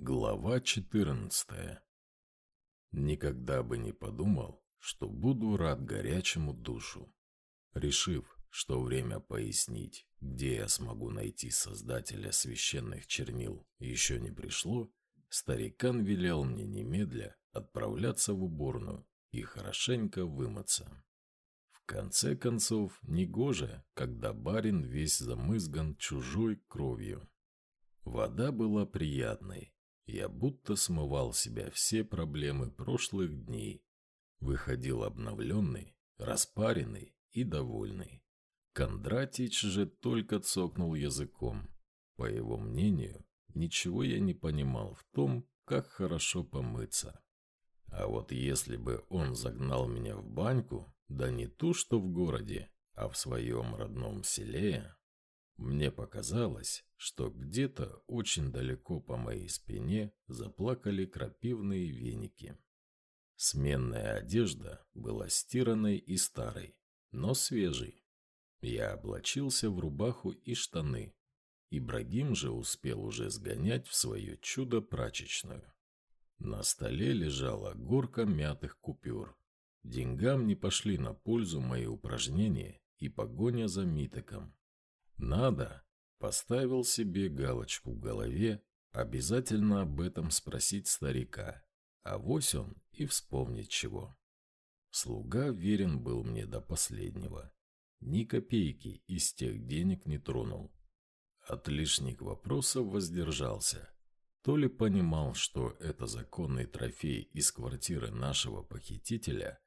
Глава 14 Никогда бы не подумал, что буду рад горячему душу. Решив, что время пояснить, где я смогу найти создателя священных чернил, еще не пришло, старикан велел мне немедля отправляться в уборную и хорошенько вымыться. В конце концов, негоже, когда барин весь замызган чужой кровью. Вода была приятной, я будто смывал себя все проблемы прошлых дней. Выходил обновленный, распаренный и довольный. Кондратич же только цокнул языком. По его мнению, ничего я не понимал в том, как хорошо помыться. А вот если бы он загнал меня в баньку, да не ту, что в городе, а в своем родном селе, мне показалось, что где-то очень далеко по моей спине заплакали крапивные веники. Сменная одежда была стиранной и старой, но свежей. Я облачился в рубаху и штаны. Ибрагим же успел уже сгонять в свое чудо-прачечную. На столе лежала горка мятых купюр. Деньгам не пошли на пользу мои упражнения и погоня за Митоком. Надо. Поставил себе галочку в голове, обязательно об этом спросить старика. А вось он и вспомнит чего. Слуга верен был мне до последнего. Ни копейки из тех денег не тронул. От лишних вопросов воздержался. То ли понимал, что это законный трофей из квартиры нашего похитителя,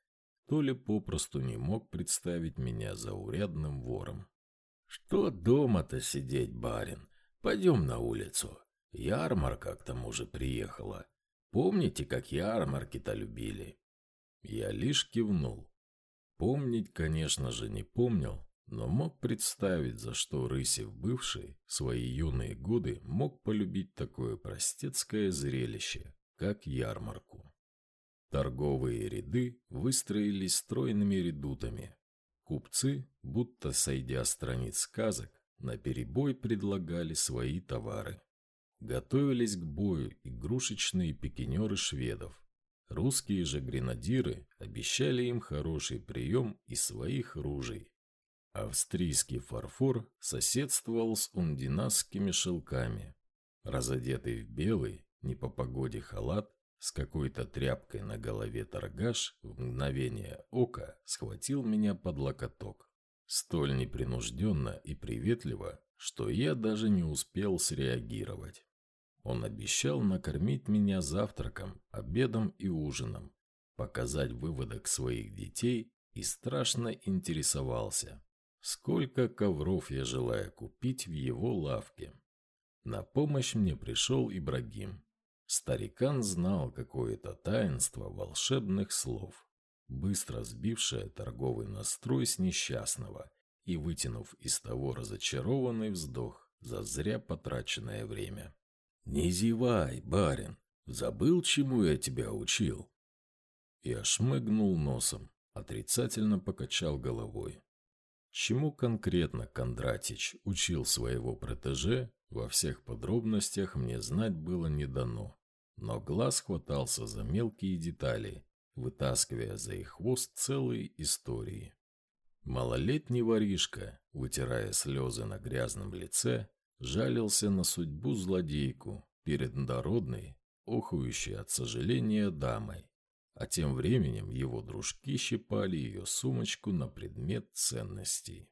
то ли попросту не мог представить меня заурядным вором. «Что дома-то сидеть, барин? Пойдем на улицу. Ярмарка к тому же приехала. Помните, как ярмарки-то любили?» Я лишь кивнул. Помнить, конечно же, не помнил, но мог представить, за что Рысев бывший свои юные годы мог полюбить такое простецкое зрелище, как ярмарку. Торговые ряды выстроились стройными редутами, Купцы, будто сойдя страниц сказок, наперебой предлагали свои товары. Готовились к бою игрушечные пикинеры шведов. Русские же гренадиры обещали им хороший прием из своих ружей. Австрийский фарфор соседствовал с ундинасскими шелками. Разодетый в белый, не по погоде халат, с какой-то тряпкой на голове торгаш в мгновение ока схватил меня под локоток. Столь непринужденно и приветливо, что я даже не успел среагировать. Он обещал накормить меня завтраком, обедом и ужином, показать выводок своих детей и страшно интересовался, сколько ковров я желаю купить в его лавке. На помощь мне пришел Ибрагим, Старикан знал какое-то таинство волшебных слов, быстро сбившее торговый настрой с несчастного и вытянув из того разочарованный вздох за зря потраченное время. «Не зевай, барин! Забыл, чему я тебя учил?» Я шмыгнул носом, отрицательно покачал головой. Чему конкретно Кондратич учил своего протеже, во всех подробностях мне знать было не дано но глаз хватался за мелкие детали, вытаскивая за их хвост целые истории. Малолетний воришка, вытирая слезы на грязном лице, жалился на судьбу злодейку перед народной, охующей от сожаления дамой, а тем временем его дружки щипали ее сумочку на предмет ценностей.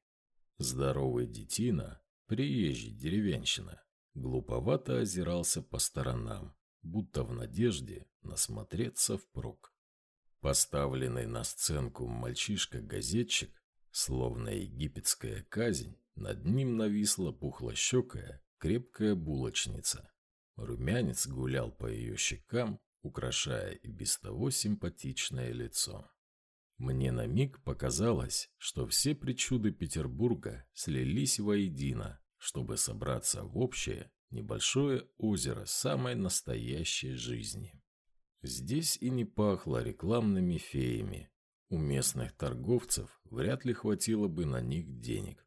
Здоровый детина, приезжий деревенщина, глуповато озирался по сторонам, будто в надежде насмотреться впрок. Поставленный на сценку мальчишка-газетчик, словно египетская казнь, над ним нависла пухлощекая, крепкая булочница. Румянец гулял по ее щекам, украшая и без того симпатичное лицо. Мне на миг показалось, что все причуды Петербурга слились воедино, чтобы собраться в общее Небольшое озеро самой настоящей жизни. Здесь и не пахло рекламными феями. У местных торговцев вряд ли хватило бы на них денег.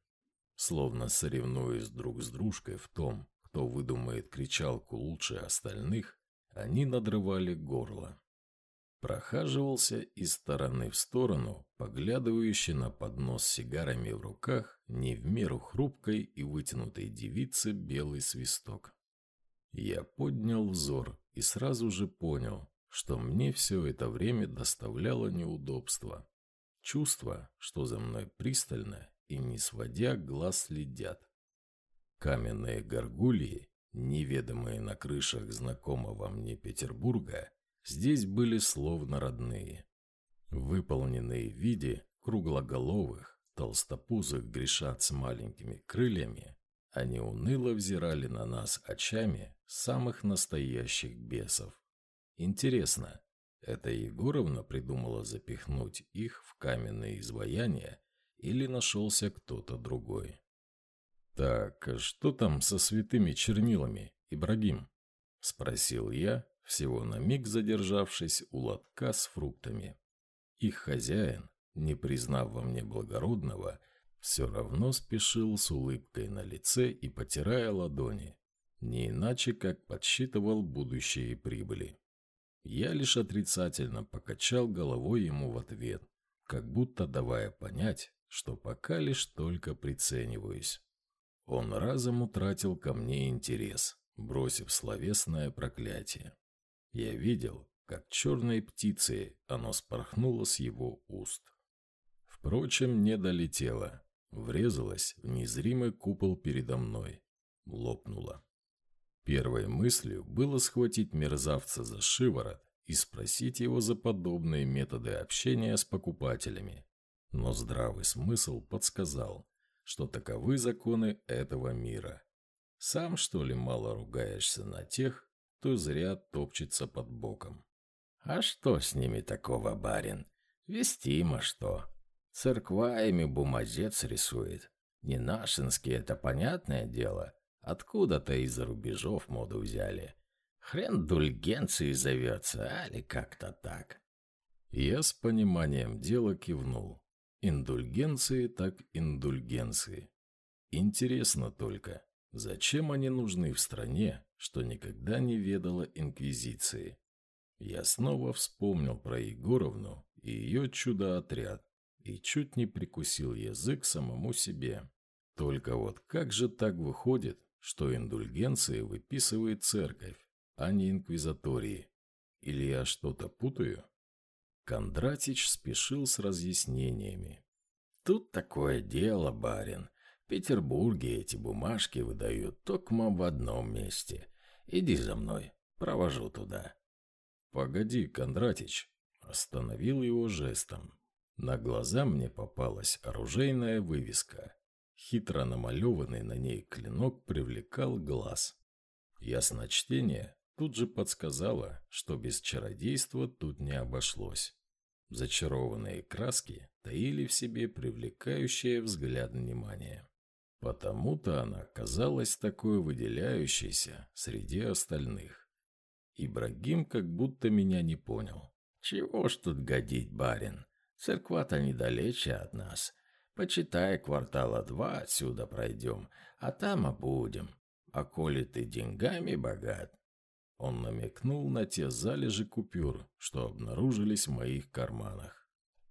Словно соревнуясь друг с дружкой в том, кто выдумает кричалку лучше остальных, они надрывали горло. Прохаживался из стороны в сторону, поглядывающий на поднос с сигарами в руках, не в меру хрупкой и вытянутой девицы белый свисток. Я поднял взор и сразу же понял, что мне все это время доставляло неудобства. Чувство, что за мной пристально и не сводя глаз следят. Каменные горгульи, неведомые на крышах знакомого мне Петербурга, здесь были словно родные. Выполненные в виде круглоголовых, толстопузых грешат с маленькими крыльями, они уныло взирали на нас очами самых настоящих бесов. Интересно, это Егоровна придумала запихнуть их в каменные изваяния или нашелся кто-то другой? «Так, что там со святыми чернилами, Ибрагим?» – спросил я, всего на миг задержавшись у лотка с фруктами. Их хозяин, не признав во мне благородного, все равно спешил с улыбкой на лице и потирая ладони, не иначе как подсчитывал будущие прибыли. Я лишь отрицательно покачал головой ему в ответ, как будто давая понять, что пока лишь только прицениваюсь. Он разом утратил ко мне интерес, бросив словесное проклятие. Я видел, как черной птицей оно спорхнуло с его уст. Впрочем, не долетело, врезалось в незримый купол передо мной, лопнуло. Первой мыслью было схватить мерзавца за шиворот и спросить его за подобные методы общения с покупателями. Но здравый смысл подсказал, что таковы законы этого мира. Сам, что ли, мало ругаешься на тех, кто зря топчется под боком. А что с ними такого, барин? Вестимо что. Церква ими бумазец рисует. Не нашинский, это понятное дело. Откуда-то из-за рубежов моду взяли. Хрен дульгенции зовется, али как-то так. Я с пониманием дела кивнул. Индульгенции так индульгенции. Интересно только, зачем они нужны в стране, что никогда не ведала инквизиции? Я снова вспомнил про Егоровну и ее чудо-отряд и чуть не прикусил язык самому себе. Только вот как же так выходит, что индульгенции выписывает церковь, а не инквизатории? Или я что-то путаю? Кондратич спешил с разъяснениями. «Тут такое дело, барин. В Петербурге эти бумажки выдают только в одном месте. Иди за мной, провожу туда». «Погоди, Кондратич», — остановил его жестом. На глаза мне попалась оружейная вывеска. Хитро намалеванный на ней клинок привлекал глаз. Ясночтение тут же подсказала, что без чародейства тут не обошлось. Зачарованные краски таили в себе привлекающее взгляд внимание. Потому-то она казалась такой выделяющейся среди остальных. Ибрагим как будто меня не понял. «Чего ж тут годить, барин? Церква-то недалече от нас. Почитай, квартала два отсюда пройдем, а там обудем. А коли ты деньгами богат, он намекнул на те залежи купюр, что обнаружились в моих карманах.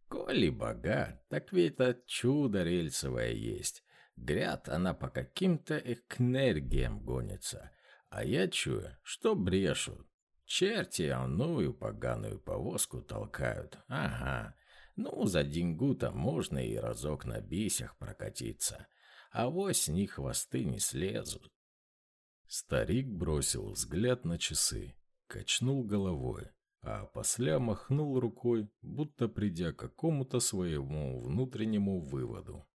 «Коли богат, так ведь это чудо рельсовое есть. Гряд она по каким-то энергиям гонится, а я чую, что брешут. Черти новую поганую повозку толкают. Ага, ну, за деньгу-то можно и разок на бисях прокатиться, а вось с них хвосты не слезут. Старик бросил взгляд на часы, качнул головой, а после махнул рукой, будто придя к какому-то своему внутреннему выводу.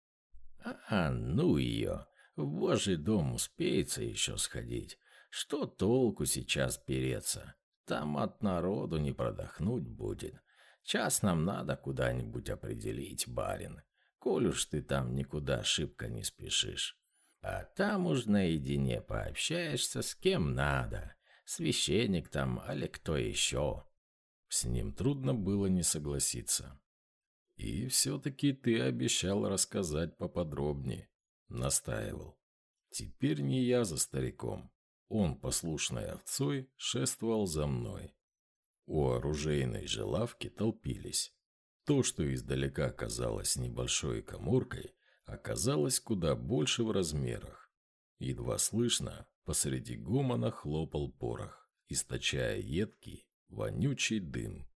«А, ну ее! В божий дом успеется еще сходить. Что толку сейчас переться? Там от народу не продохнуть будет. Час нам надо куда-нибудь определить, барин, коль уж ты там никуда шибко не спешишь. А там уж наедине пообщаешься с кем надо. Священник там, али кто еще. С ним трудно было не согласиться. И все-таки ты обещал рассказать поподробнее, настаивал. Теперь не я за стариком. Он, послушной овцой, шествовал за мной. У оружейной же лавки толпились. То, что издалека казалось небольшой коморкой, оказалось куда больше в размерах. Едва слышно, посреди гумана хлопал порох, источая едкий, вонючий дым.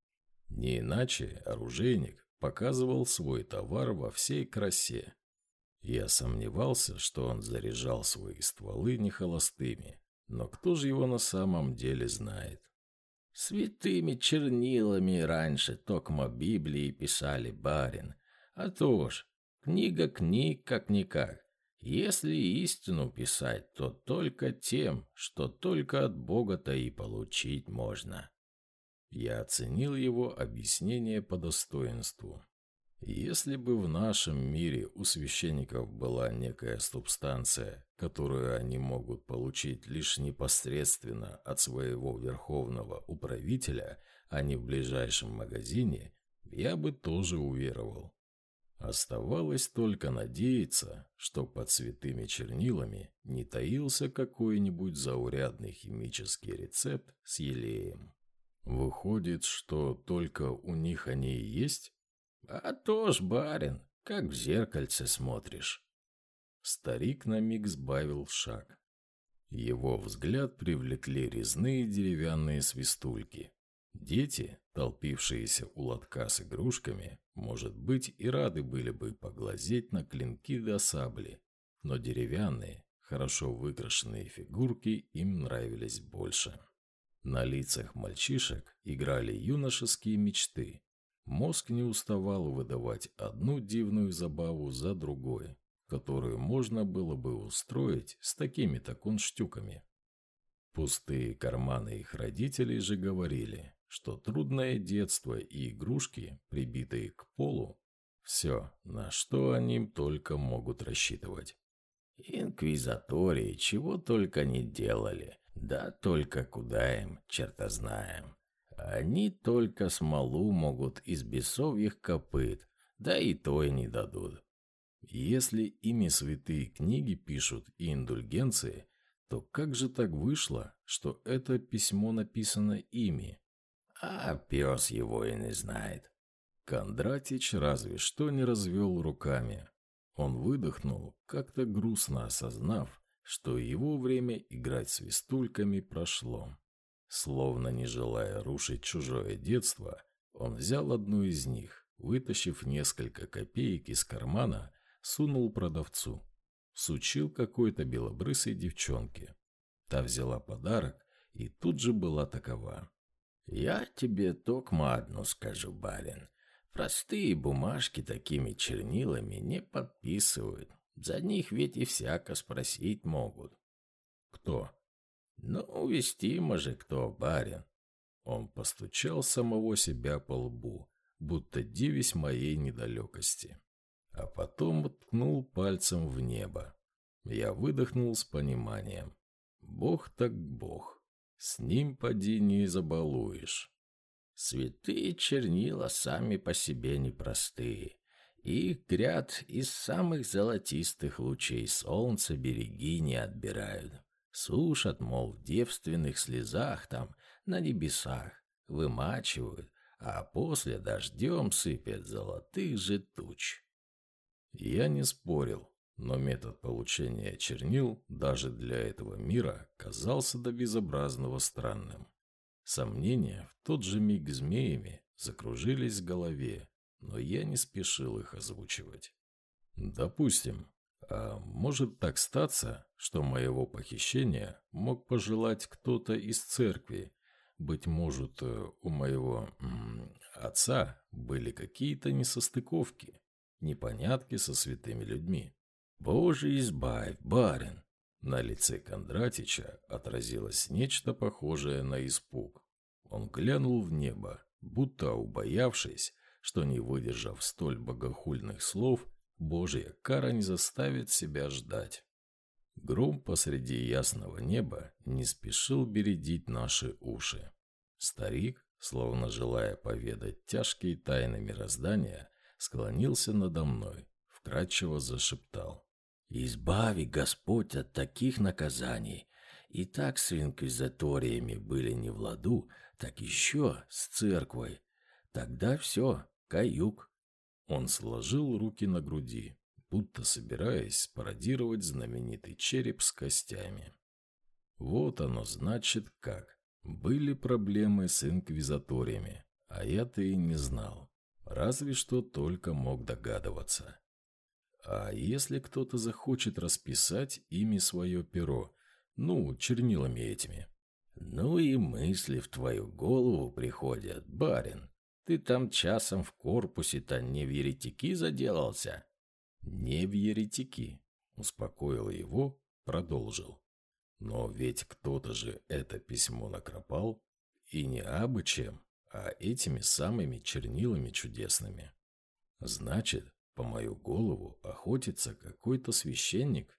Не иначе оружейник показывал свой товар во всей красе. Я сомневался, что он заряжал свои стволы не холостыми, но кто же его на самом деле знает? Святыми чернилами раньше токмо Библии писали барин. А то ж, книга книг как-никак. Если истину писать, то только тем, что только от Бога-то и получить можно. Я оценил его объяснение по достоинству. Если бы в нашем мире у священников была некая субстанция, которую они могут получить лишь непосредственно от своего верховного управителя, а не в ближайшем магазине, я бы тоже уверовал. Оставалось только надеяться, что под святыми чернилами не таился какой-нибудь заурядный химический рецепт с елеем. Выходит, что только у них они и есть? А то ж, барин, как в зеркальце смотришь. Старик на миг сбавил шаг. Его взгляд привлекли резные деревянные свистульки. Дети, толпившиеся у лотка с игрушками, может быть, и рады были бы поглазеть на клинки до сабли, но деревянные, хорошо выкрашенные фигурки им нравились больше. На лицах мальчишек играли юношеские мечты, Мозг не уставал выдавать одну дивную забаву за другой, которую можно было бы устроить с такими-то кунштюками. Пустые карманы их родителей же говорили, что трудное детство и игрушки, прибитые к полу, все, на что они только могут рассчитывать. Инквизатории чего только не делали, да только куда им, черта знаем. Они только смолу могут из бесовьих копыт, да и то и не дадут. Если ими святые книги пишут и индульгенции, то как же так вышло, что это письмо написано ими? А пес его и не знает. Кондратич разве что не развел руками. Он выдохнул, как-то грустно осознав, что его время играть свистульками прошло. Словно не желая рушить чужое детство, он взял одну из них, вытащив несколько копеек из кармана, сунул продавцу. Сучил какой-то белобрысой девчонке. Та взяла подарок и тут же была такова. «Я тебе токмо одну скажу, барин. Простые бумажки такими чернилами не подписывают. За них ведь и всяко спросить могут». «Кто?» Ну, увести же кто, барин. Он постучал самого себя по лбу, будто дивясь моей недалекости. А потом ткнул пальцем в небо. Я выдохнул с пониманием. Бог так бог. С ним поди не забалуешь. Святые чернила сами по себе непростые. Их гряд из самых золотистых лучей солнца береги не отбирают. Сушат, мол, в девственных слезах там, на небесах, вымачивают, а после дождем сыпят золотых же туч. Я не спорил, но метод получения чернил даже для этого мира казался до безобразного странным. Сомнения в тот же миг змеями закружились в голове, но я не спешил их озвучивать. Допустим, а может так статься, что моего похищения мог пожелать кто-то из церкви. Быть может, э, у моего м, отца были какие-то несостыковки, непонятки со святыми людьми. «Боже, избавь, барин!» На лице Кондратича отразилось нечто похожее на испуг. Он глянул в небо, будто убоявшись, что, не выдержав столь богохульных слов, Божья кара не заставит себя ждать. Гром посреди ясного неба не спешил бередить наши уши. Старик, словно желая поведать тяжкие тайны мироздания, склонился надо мной, вкрадчиво зашептал. «Избави, Господь, от таких наказаний, И так с инквизиториями были не в ладу, так еще с церквой. Тогда все, каюк. Он сложил руки на груди, будто собираясь пародировать знаменитый череп с костями. Вот оно значит как. Были проблемы с инквизаториями, а я-то и не знал. Разве что только мог догадываться. А если кто-то захочет расписать ими свое перо, ну, чернилами этими? Ну и мысли в твою голову приходят, барин. Ты там часом в корпусе-то не в еретики заделался? Не в еретики, успокоил его, продолжил. Но ведь кто-то же это письмо накропал, и не абы чем, а этими самыми чернилами чудесными. Значит, по мою голову охотится какой-то священник?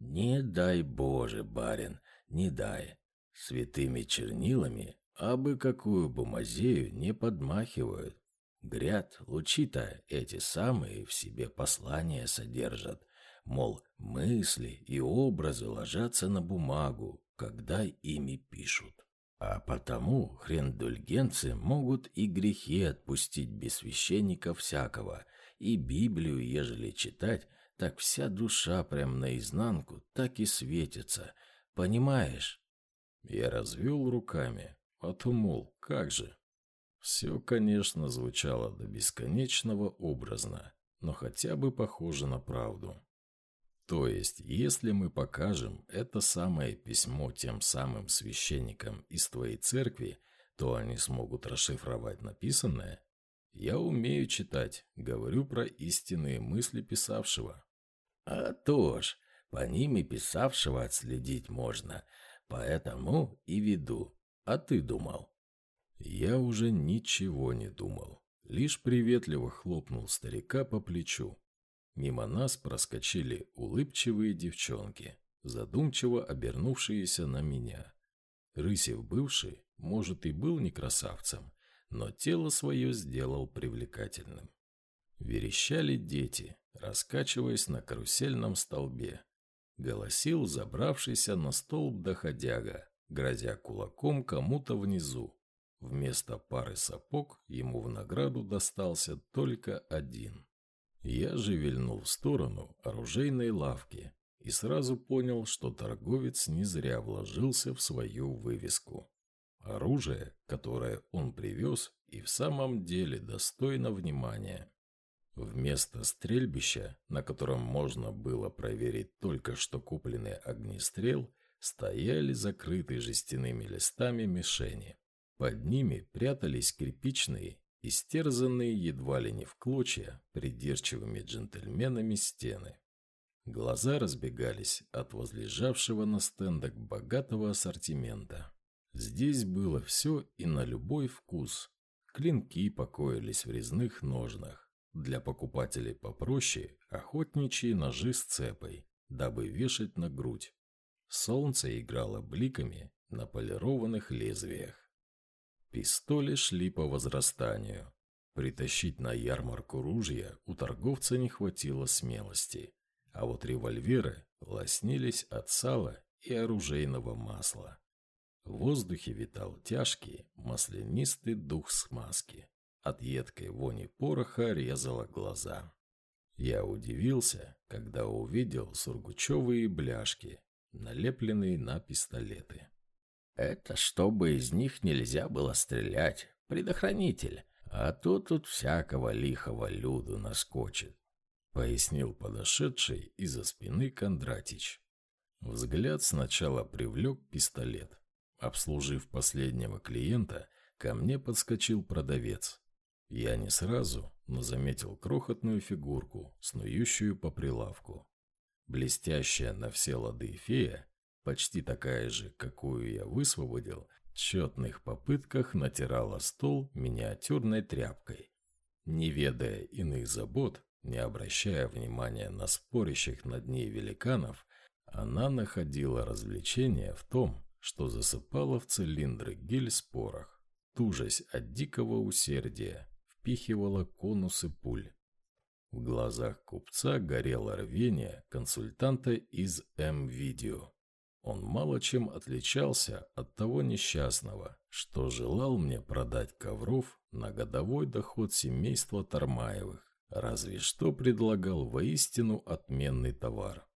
Не дай Боже, барин, не дай. Святыми чернилами абы какую бумазею не подмахивают. Гряд, лучи-то эти самые в себе послания содержат, Мол, мысли и образы ложатся на бумагу, когда ими пишут. А потому хрендульгенцы могут и грехи отпустить без священника всякого, и Библию, ежели читать, так вся душа прям наизнанку так и светится, понимаешь? Я развел руками, а то, мол, как же? Все, конечно, звучало до бесконечного образно, но хотя бы похоже на правду. То есть, если мы покажем это самое письмо тем самым священникам из твоей церкви, то они смогут расшифровать написанное? Я умею читать, говорю про истинные мысли писавшего. А то ж, по ним и писавшего отследить можно, поэтому и веду. А ты думал? Я уже ничего не думал, лишь приветливо хлопнул старика по плечу. Мимо нас проскочили улыбчивые девчонки, задумчиво обернувшиеся на меня. Рысев бывший, может, и был не красавцем, но тело свое сделал привлекательным. Верещали дети, раскачиваясь на карусельном столбе. Голосил забравшийся на столб доходяга, грозя кулаком кому-то внизу. Вместо пары сапог ему в награду достался только один. Я же вильнул в сторону оружейной лавки и сразу понял, что торговец не зря вложился в свою вывеску. Оружие, которое он привез, и в самом деле достойно внимания. Вместо стрельбища, на котором можно было проверить только что купленный огнестрел, стояли закрытые жестяными листами мишени. Под ними прятались кирпичные истерзанные едва ли не в клочья придирчивыми джентльменами стены. Глаза разбегались от возлежавшего на стендах богатого ассортимента. Здесь было все и на любой вкус. Клинки покоились в резных ножнах. Для покупателей попроще охотничьи ножи с цепой, дабы вешать на грудь. Солнце играло бликами на полированных лезвиях. Пистоли шли по возрастанию. Притащить на ярмарку ружья у торговца не хватило смелости, а вот револьверы лоснились от сала и оружейного масла. В воздухе витал тяжкий, маслянистый дух смазки. От едкой вони пороха резало глаза. Я удивился, когда увидел сургучевые бляшки, налепленные на пистолеты. Это чтобы из них нельзя было стрелять. Предохранитель. А то тут всякого лихого люду наскочит. Пояснил подошедший из-за спины Кондратич. Взгляд сначала привлек пистолет. Обслужив последнего клиента, ко мне подскочил продавец. Я не сразу, но заметил крохотную фигурку, снующую по прилавку. Блестящая на все лады фея почти такая же, какую я высвободил, в тщетных попытках натирала стол миниатюрной тряпкой. Не ведая иных забот, не обращая внимания на спорящих над ней великанов, она находила развлечение в том, что засыпала в цилиндры гель порох, тужась от дикого усердия, впихивала конусы пуль. В глазах купца горело рвение консультанта из М-видео. Он мало чем отличался от того несчастного, что желал мне продать ковров на годовой доход семейства Тармаевых, разве что предлагал воистину отменный товар.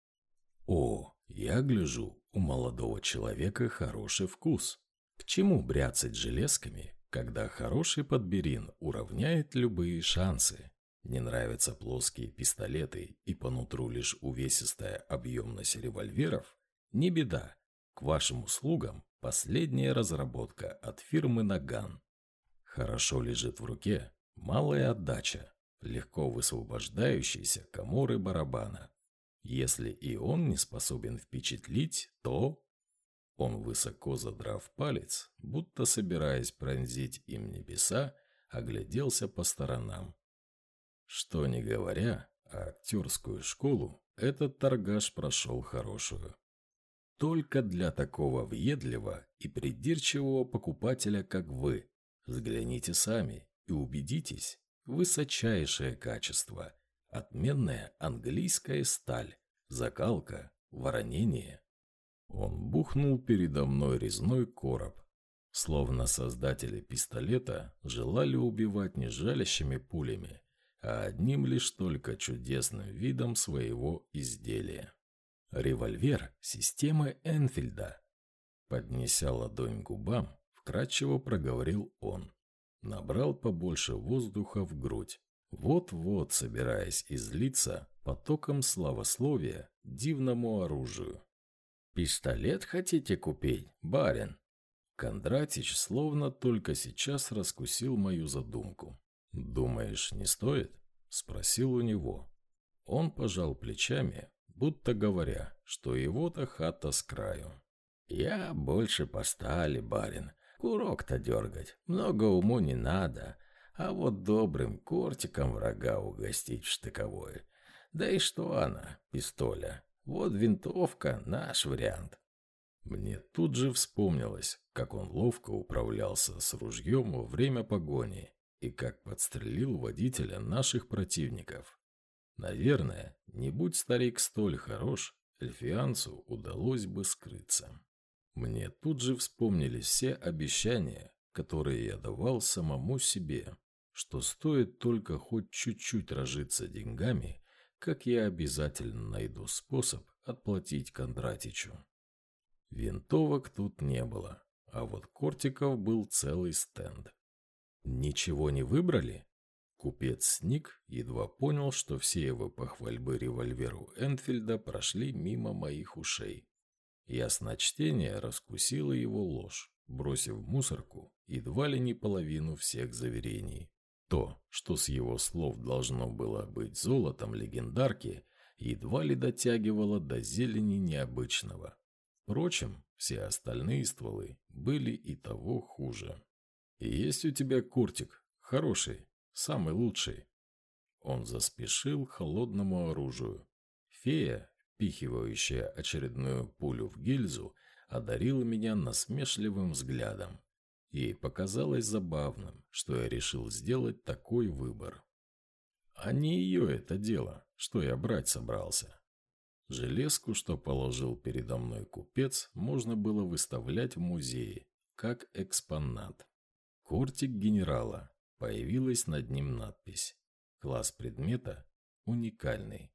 О, я гляжу, у молодого человека хороший вкус. К чему бряцать железками, когда хороший подберин уравняет любые шансы? Не нравятся плоские пистолеты и по нутру лишь увесистая объемность револьверов? Не беда. К вашим услугам последняя разработка от фирмы «Наган». Хорошо лежит в руке, малая отдача, легко высвобождающиеся коморы барабана. Если и он не способен впечатлить, то... Он, высоко задрав палец, будто собираясь пронзить им небеса, огляделся по сторонам. Что не говоря, а актерскую школу этот торгаш прошел хорошую. Только для такого въедливого и придирчивого покупателя, как вы. Взгляните сами и убедитесь, высочайшее качество, отменная английская сталь, закалка, воронение. Он бухнул передо мной резной короб, словно создатели пистолета желали убивать не жалящими пулями, а одним лишь только чудесным видом своего изделия. Револьвер системы Энфильда. Поднеся ладонь к губам, вкратчиво проговорил он. Набрал побольше воздуха в грудь. Вот-вот, собираясь излиться потоком славословия дивному оружию. «Пистолет хотите купить, барин?» Кондратич словно только сейчас раскусил мою задумку. «Думаешь, не стоит?» – спросил у него. Он пожал плечами, будто говоря, что его-то хата с краю. «Я больше по стали, барин. Курок-то дергать. Много уму не надо. А вот добрым кортиком врага угостить штыковой. Да и что она, пистоля? Вот винтовка — наш вариант». Мне тут же вспомнилось, как он ловко управлялся с ружьем во время погони и как подстрелил водителя наших противников. Наверное, не будь старик столь хорош, эльфианцу удалось бы скрыться. Мне тут же вспомнились все обещания, которые я давал самому себе, что стоит только хоть чуть-чуть разжиться деньгами, как я обязательно найду способ отплатить Кондратичу. Винтовок тут не было, а вот кортиков был целый стенд. Ничего не выбрали? Купец сник, едва понял, что все его похвальбы револьверу Энфильда прошли мимо моих ушей. Ясночтение раскусило его ложь, бросив в мусорку едва ли не половину всех заверений. То, что с его слов должно было быть золотом легендарки, едва ли дотягивало до зелени необычного. Впрочем, все остальные стволы были и того хуже. «Есть у тебя куртик, хороший, самый лучший». Он заспешил к холодному оружию. Фея, впихивающая очередную пулю в гильзу, одарила меня насмешливым взглядом. Ей показалось забавным, что я решил сделать такой выбор. А не ее это дело, что я брать собрался. Железку, что положил передо мной купец, можно было выставлять в музее, как экспонат. Кортик генерала. Появилась над ним надпись. Класс предмета уникальный.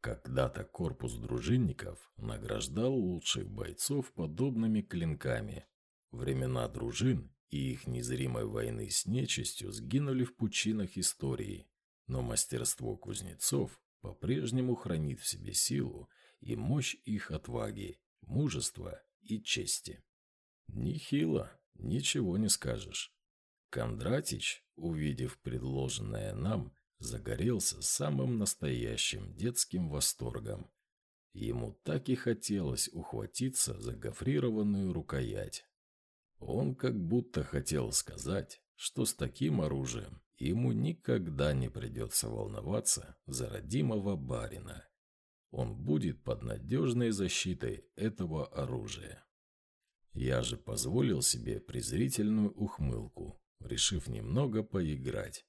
Когда-то корпус дружинников награждал лучших бойцов подобными клинками. Времена дружин и их незримой войны с нечистью сгинули в пучинах истории, но мастерство кузнецов по-прежнему хранит в себе силу и мощь их отваги, мужества и чести. Нехило, ничего не скажешь. Кондратич, увидев предложенное нам, загорелся самым настоящим детским восторгом. Ему так и хотелось ухватиться за гофрированную рукоять. Он как будто хотел сказать, что с таким оружием ему никогда не придется волноваться за родимого барина. Он будет под надежной защитой этого оружия. Я же позволил себе презрительную ухмылку, решив немного поиграть.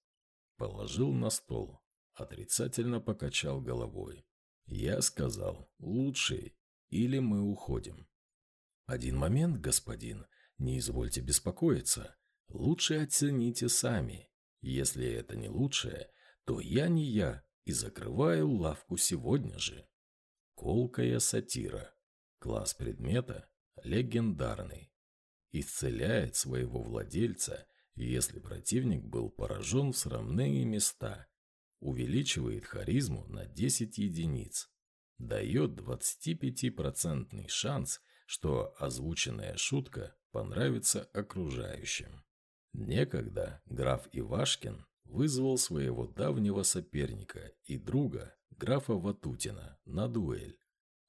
Положил на стол, отрицательно покачал головой. Я сказал, лучший, или мы уходим. «Один момент, господин, не извольте беспокоиться. Лучше оцените сами. Если это не лучшее, то я не я и закрываю лавку сегодня же». Колкая сатира. Класс предмета легендарный. Исцеляет своего владельца, если противник был поражен в срамные места. Увеличивает харизму на 10 единиц. Дает 25% шанс, что озвученная шутка понравится окружающим. Некогда граф Ивашкин вызвал своего давнего соперника и друга, графа Ватутина, на дуэль.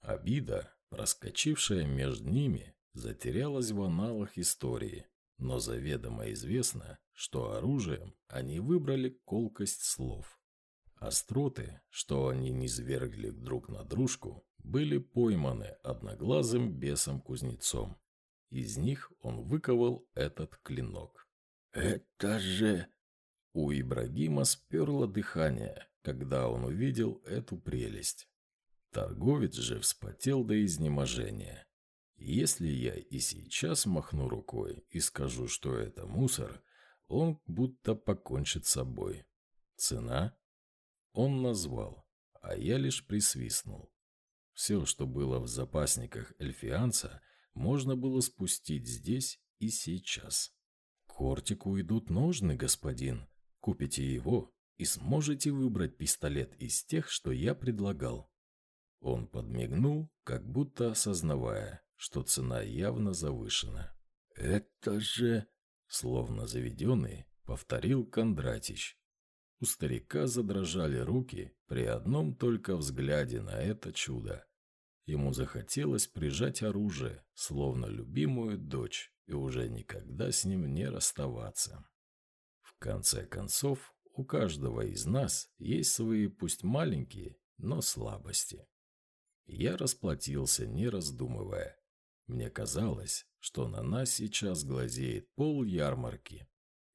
Обида, проскочившая между ними, затерялась в аналах истории, но заведомо известно, что оружием они выбрали колкость слов. Остроты, что они низвергли друг на дружку, были пойманы одноглазым бесом-кузнецом. Из них он выковал этот клинок. «Это же...» У Ибрагима сперло дыхание, когда он увидел эту прелесть. Торговец же вспотел до изнеможения. Если я и сейчас махну рукой и скажу, что это мусор, он будто покончит с собой. Цена? Он назвал, а я лишь присвистнул. Все, что было в запасниках эльфианца, можно было спустить здесь и сейчас. Кортику идут ножны, господин. Купите его и сможете выбрать пистолет из тех, что я предлагал. Он подмигнул, как будто осознавая, что цена явно завышена. «Это же...» Словно заведенный, повторил Кондратич. У старика задрожали руки при одном только взгляде на это чудо. Ему захотелось прижать оружие, словно любимую дочь, и уже никогда с ним не расставаться. В конце концов, у каждого из нас есть свои, пусть маленькие, но слабости. Я расплатился, не раздумывая. Мне казалось, что на нас сейчас глазеет пол ярмарки.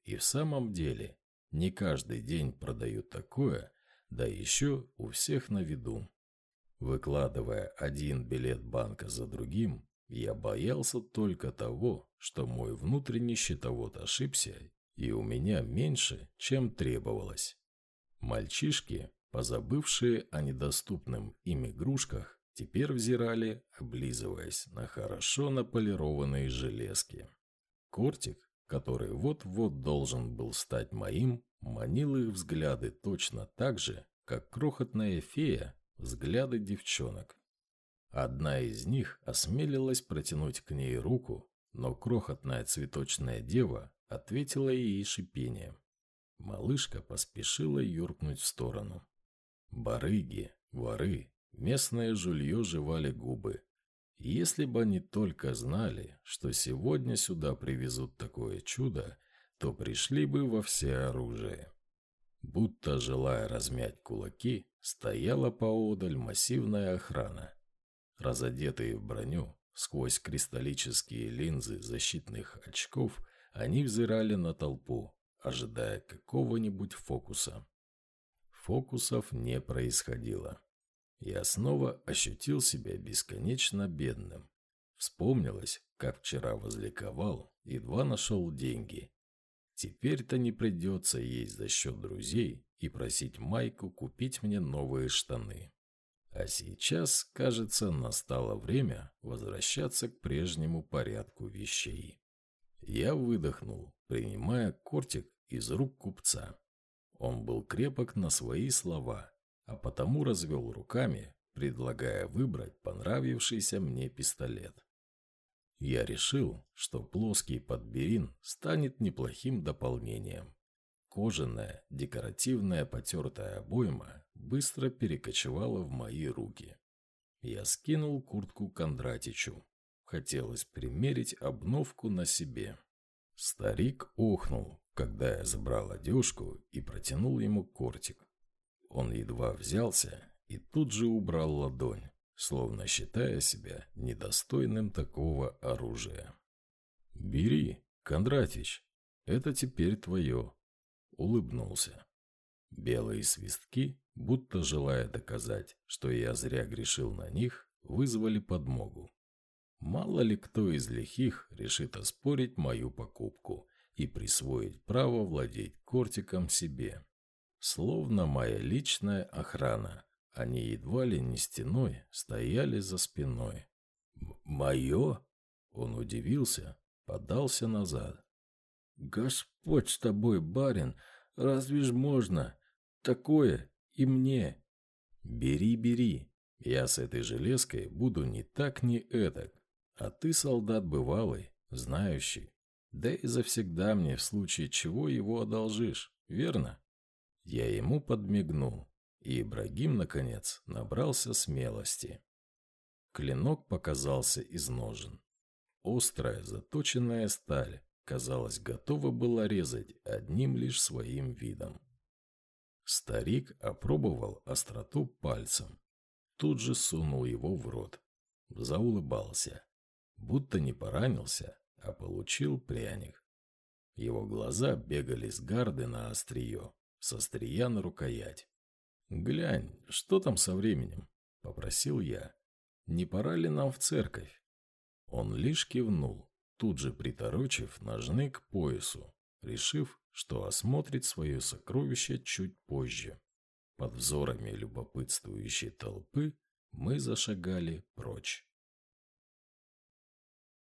И в самом деле, не каждый день продают такое, да еще у всех на виду. Выкладывая один билет банка за другим, я боялся только того, что мой внутренний счетовод ошибся, и у меня меньше, чем требовалось. Мальчишки, позабывшие о недоступном им игрушках, теперь взирали, облизываясь на хорошо наполированные железки. Кортик, который вот-вот должен был стать моим, манил их взгляды точно так же, как крохотная фея взгляды девчонок. Одна из них осмелилась протянуть к ней руку, но крохотная цветочная дева ответила ей шипением. Малышка поспешила юркнуть в сторону. Барыги, воры, Местное жулье жевали губы. Если бы они только знали, что сегодня сюда привезут такое чудо, то пришли бы во все оружие. Будто, желая размять кулаки, стояла поодаль массивная охрана. Разодетые в броню, сквозь кристаллические линзы защитных очков, они взирали на толпу, ожидая какого-нибудь фокуса. Фокусов не происходило. Я снова ощутил себя бесконечно бедным. Вспомнилось, как вчера возликовал, едва нашел деньги. Теперь-то не придется есть за счет друзей и просить Майку купить мне новые штаны. А сейчас, кажется, настало время возвращаться к прежнему порядку вещей. Я выдохнул, принимая кортик из рук купца. Он был крепок на свои слова а потому развел руками, предлагая выбрать понравившийся мне пистолет. Я решил, что плоский подберин станет неплохим дополнением. Кожаная, декоративная потертая обойма быстро перекочевала в мои руки. Я скинул куртку Кондратичу. Хотелось примерить обновку на себе. Старик охнул, когда я забрал одежку и протянул ему кортик. Он едва взялся и тут же убрал ладонь, словно считая себя недостойным такого оружия. «Бери, Кондратич, это теперь твое», — улыбнулся. Белые свистки, будто желая доказать, что я зря грешил на них, вызвали подмогу. Мало ли кто из лихих решит оспорить мою покупку и присвоить право владеть кортиком себе. Словно моя личная охрана, они едва ли не стеной стояли за спиной. «Мое?» Он удивился, подался назад. «Господь с тобой, барин, разве ж можно? Такое и мне!» «Бери, бери, я с этой железкой буду не так, не этак. А ты солдат бывалый, знающий. Да и завсегда мне в случае чего его одолжишь, верно? Я ему подмигнул, и Ибрагим, наконец, набрался смелости. Клинок показался изножен. Острая, заточенная сталь, казалось, готова была резать одним лишь своим видом. Старик опробовал остроту пальцем. Тут же сунул его в рот. Заулыбался будто не поранился, а получил пряник. Его глаза бегали с гарды на острие, с острия на рукоять. «Глянь, что там со временем?» – попросил я. «Не пора ли нам в церковь?» Он лишь кивнул, тут же приторочив ножны к поясу, решив, что осмотрит свое сокровище чуть позже. Под взорами любопытствующей толпы мы зашагали прочь.